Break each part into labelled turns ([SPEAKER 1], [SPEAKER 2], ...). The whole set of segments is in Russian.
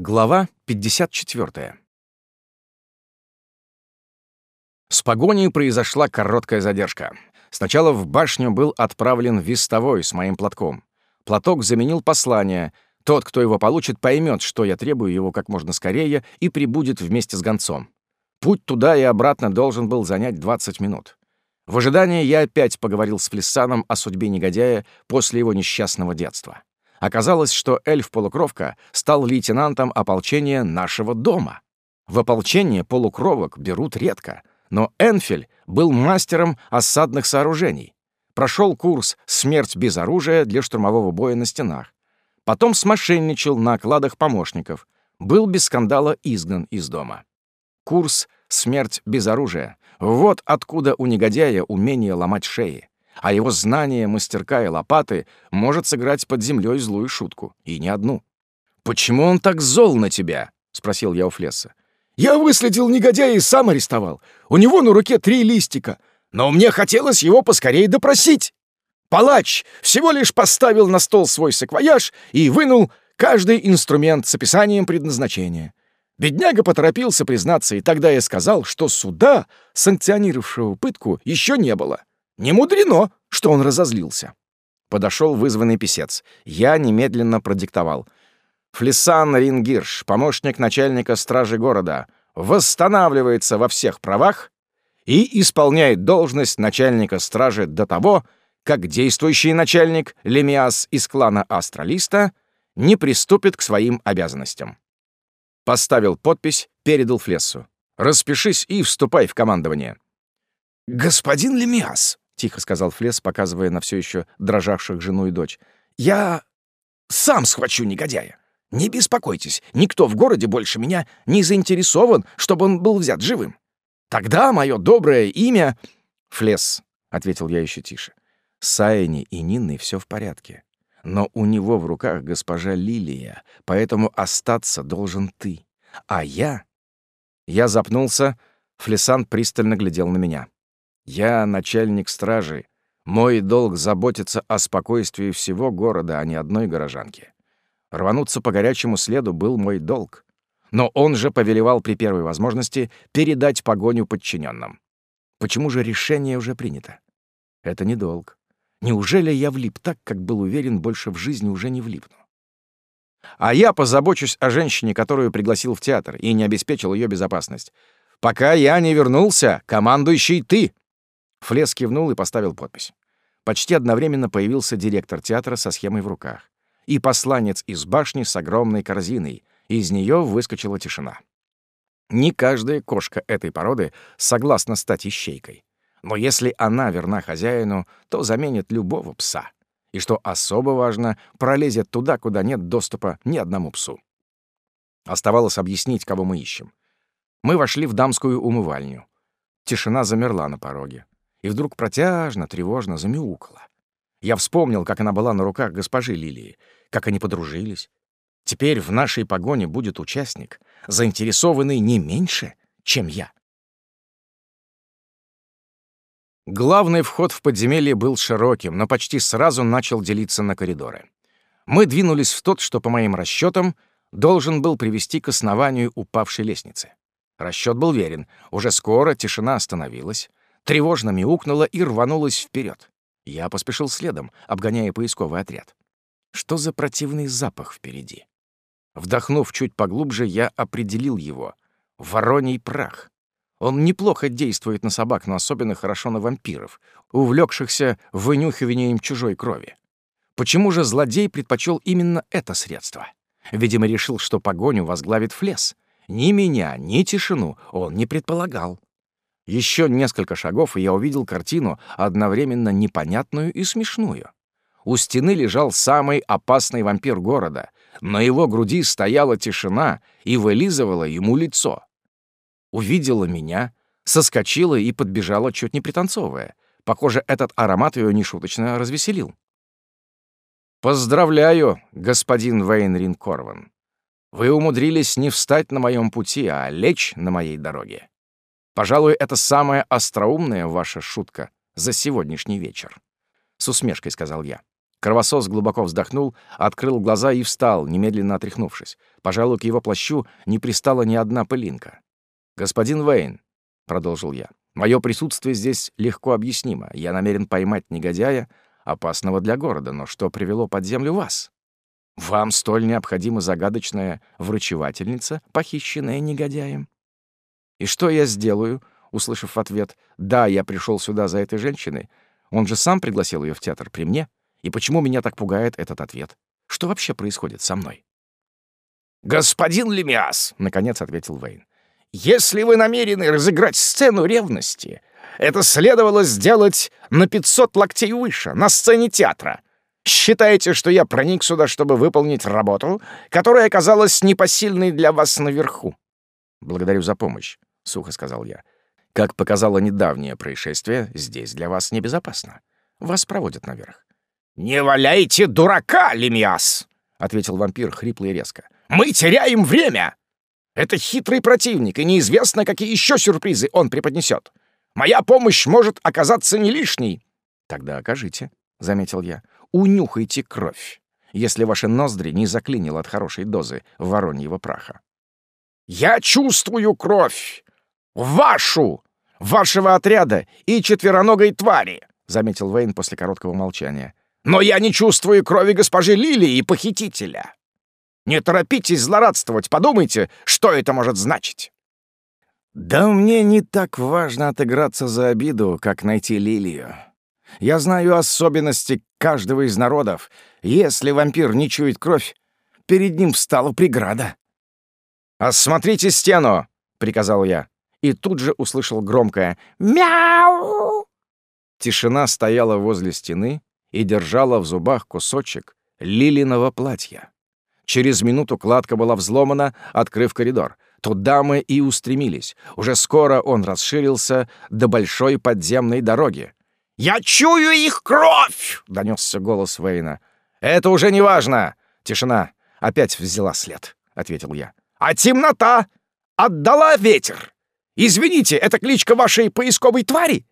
[SPEAKER 1] Глава 54. С погоней произошла короткая задержка. Сначала в башню был отправлен вестовой с моим платком. Платок заменил послание. Тот, кто его получит, поймет, что я требую его как можно скорее и прибудет вместе с гонцом. Путь туда и обратно должен был занять 20 минут. В ожидании я опять поговорил с Флессаном о судьбе негодяя после его несчастного детства. Оказалось, что эльф-полукровка стал лейтенантом ополчения нашего дома. В ополчение полукровок берут редко, но Энфель был мастером осадных сооружений. Прошел курс «Смерть без оружия» для штурмового боя на стенах. Потом смошенничал на окладах помощников. Был без скандала изгнан из дома. Курс «Смерть без оружия» — вот откуда у негодяя умение ломать шеи а его знание мастерка и лопаты может сыграть под землей злую шутку, и не одну. «Почему он так зол на тебя?» — спросил я у Флесса. «Я выследил негодяя и сам арестовал. У него на руке три листика, но мне хотелось его поскорее допросить. Палач всего лишь поставил на стол свой саквояж и вынул каждый инструмент с описанием предназначения. Бедняга поторопился признаться, и тогда я сказал, что суда, санкционировавшего пытку, еще не было. Не мудрено, что он разозлился. Подошел вызванный писец. Я немедленно продиктовал. Флисан Рингирш, помощник начальника стражи города, восстанавливается во всех правах и исполняет должность начальника стражи до того, как действующий начальник Лемиас из клана Астралиста не приступит к своим обязанностям. Поставил подпись, передал Флессу. «Распишись и вступай в командование». «Господин Лемиас», — тихо сказал Флес, показывая на все еще дрожавших жену и дочь. «Я сам схвачу негодяя. Не беспокойтесь, никто в городе больше меня не заинтересован, чтобы он был взят живым. Тогда мое доброе имя...» «Флес», — ответил я еще тише. «С Айни и Нинной все в порядке. Но у него в руках госпожа Лилия, поэтому остаться должен ты. А я...» Я запнулся, Флесан пристально глядел на меня. Я начальник стражи. Мой долг заботиться о спокойствии всего города, а не одной горожанки. Рвануться по горячему следу был мой долг. Но он же повелевал при первой возможности передать погоню подчиненным. Почему же решение уже принято? Это не долг. Неужели я влип так, как был уверен, больше в жизни уже не влипну? А я позабочусь о женщине, которую пригласил в театр, и не обеспечил ее безопасность. Пока я не вернулся, командующий ты. Флес кивнул и поставил подпись. Почти одновременно появился директор театра со схемой в руках. И посланец из башни с огромной корзиной. Из нее выскочила тишина. Не каждая кошка этой породы согласна стать ищейкой. Но если она верна хозяину, то заменит любого пса. И что особо важно, пролезет туда, куда нет доступа ни одному псу. Оставалось объяснить, кого мы ищем. Мы вошли в дамскую умывальню. Тишина замерла на пороге и вдруг протяжно, тревожно замяукала. Я вспомнил, как она была на руках госпожи Лилии, как они подружились. Теперь в нашей погоне будет участник, заинтересованный не меньше, чем я. Главный вход в подземелье был широким, но почти сразу начал делиться на коридоры. Мы двинулись в тот, что, по моим расчетам, должен был привести к основанию упавшей лестницы. Расчет был верен. Уже скоро тишина остановилась тревожно мяукнула и рванулась вперед. Я поспешил следом, обгоняя поисковый отряд. Что за противный запах впереди? Вдохнув чуть поглубже, я определил его. Вороний прах. Он неплохо действует на собак, но особенно хорошо на вампиров, увлекшихся вынюхиванием чужой крови. Почему же злодей предпочел именно это средство? Видимо, решил, что погоню возглавит Флес. Ни меня, ни тишину он не предполагал. Еще несколько шагов, и я увидел картину, одновременно непонятную и смешную. У стены лежал самый опасный вампир города. На его груди стояла тишина и вылизывала ему лицо. Увидела меня, соскочила и подбежала, чуть не пританцовывая. Похоже, этот аромат ее нешуточно развеселил. «Поздравляю, господин Вейнрин Корван. Вы умудрились не встать на моем пути, а лечь на моей дороге. Пожалуй, это самая остроумная ваша шутка за сегодняшний вечер. С усмешкой сказал я. Кровосос глубоко вздохнул, открыл глаза и встал, немедленно отряхнувшись. Пожалуй, к его плащу не пристала ни одна пылинка. «Господин Вейн», — продолжил я, — «мое присутствие здесь легко объяснимо. Я намерен поймать негодяя, опасного для города, но что привело под землю вас? Вам столь необходима загадочная врачевательница, похищенная негодяем? И что я сделаю, услышав ответ «Да, я пришел сюда за этой женщиной», он же сам пригласил ее в театр при мне? И почему меня так пугает этот ответ? Что вообще происходит со мной?
[SPEAKER 2] «Господин Лемиас», — наконец ответил Вейн, «если вы намерены разыграть сцену ревности, это следовало сделать на 500 локтей выше, на сцене театра. Считаете, что я проник сюда, чтобы выполнить работу, которая оказалась непосильной для вас наверху?»
[SPEAKER 1] «Благодарю за помощь», — сухо сказал я. «Как показало недавнее происшествие, здесь для вас небезопасно. Вас проводят наверх.
[SPEAKER 2] «Не валяйте дурака, Лемиас!» — ответил вампир хрипло и резко. «Мы теряем время! Это хитрый противник, и неизвестно, какие еще сюрпризы он преподнесет. Моя помощь может оказаться не лишней».
[SPEAKER 1] «Тогда окажите», — заметил я. «Унюхайте кровь, если ваши ноздри не заклинило от хорошей дозы вороньего праха».
[SPEAKER 2] «Я чувствую кровь! Вашу! Вашего отряда и четвероногой твари!» — заметил Вейн после короткого молчания. Но я не чувствую крови госпожи Лилии и похитителя. Не торопитесь злорадствовать, подумайте, что это может значить.
[SPEAKER 1] Да мне не так важно отыграться за обиду, как найти Лилию. Я знаю особенности каждого из народов. Если вампир не чует кровь, перед ним встала преграда.
[SPEAKER 2] «Осмотрите стену!» — приказал я. И тут же услышал громкое «Мяу!».
[SPEAKER 1] Тишина стояла возле стены, и держала в зубах кусочек лилиного платья. Через минуту кладка была взломана, открыв коридор. Туда мы и устремились. Уже скоро он расширился до большой подземной дороги.
[SPEAKER 2] «Я чую их кровь!» — донесся голос Вейна.
[SPEAKER 1] «Это уже не важно!» Тишина опять взяла след, — ответил я.
[SPEAKER 2] «А темнота отдала ветер! Извините, это кличка вашей поисковой твари?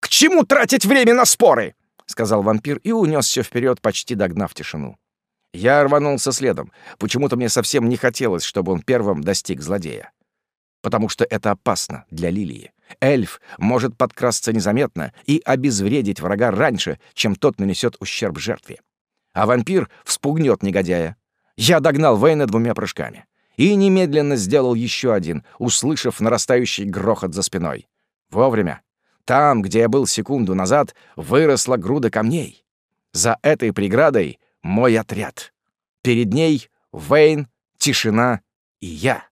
[SPEAKER 2] К чему тратить время на споры?»
[SPEAKER 1] — сказал вампир и унесся вперед, почти догнав тишину. Я рванулся следом. Почему-то мне совсем не хотелось, чтобы он первым достиг злодея. Потому что это опасно для Лилии. Эльф может подкрасться незаметно и обезвредить врага раньше, чем тот нанесет ущерб жертве. А вампир вспугнет негодяя. Я догнал Вейна двумя прыжками. И немедленно сделал еще один, услышав нарастающий грохот за спиной. Вовремя. Там, где я был секунду назад, выросла груда камней. За этой преградой мой отряд. Перед ней Вейн, тишина и я.